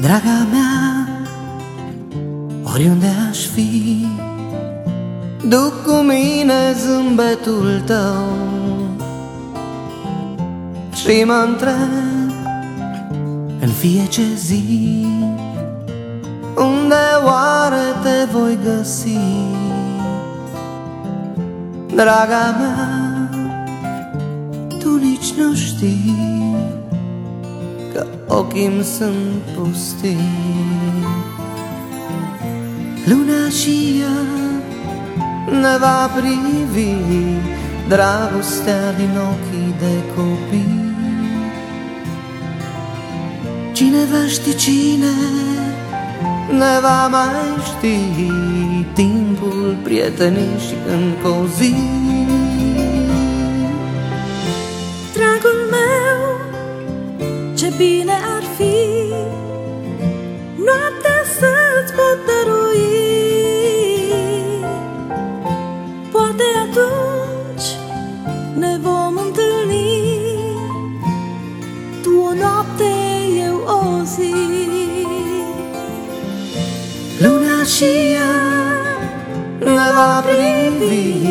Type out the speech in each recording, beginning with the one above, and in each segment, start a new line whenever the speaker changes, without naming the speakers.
Draga mea, oriunde aș fi Duc cu mine zâmbetul tău. Și mă întreb în fiecare zi Unde oare te voi găsi? Draga mea, tu nici nu știi Că ochii sunt pustii. Luna și ea ne va privi Dragostea din ochii de copii. Cine va ști cine ne va mai ști Timpul prietenii și încă o zi
ce bine ar fi Noaptea să-ți pot dărui Poate atunci ne vom întâlni. Tu o noapte, eu o zi.
Luna și ea ne va privi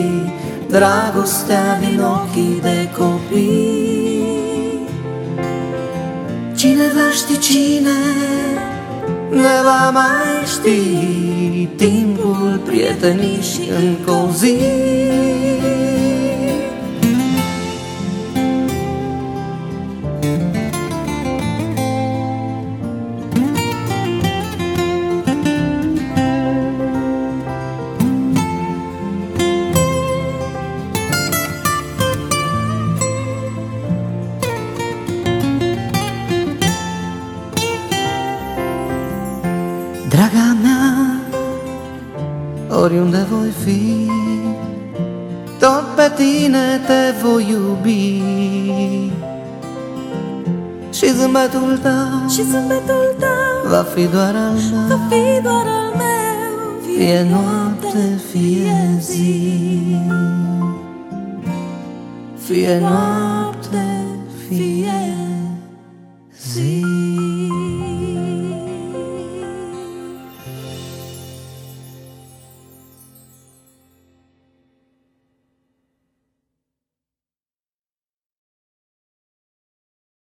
Dragostea din ochii de copii Cine va ști cine ne va mai ști Timpul prietenii și încă o zi oriunde voi fi Tot pe tine te voi iubi. Și zâmbetul tău
Și zâmbetul tău
va fi doar al meu.
Va fi doar al meu
Fie noapte, fie zi. Fie noapte, fie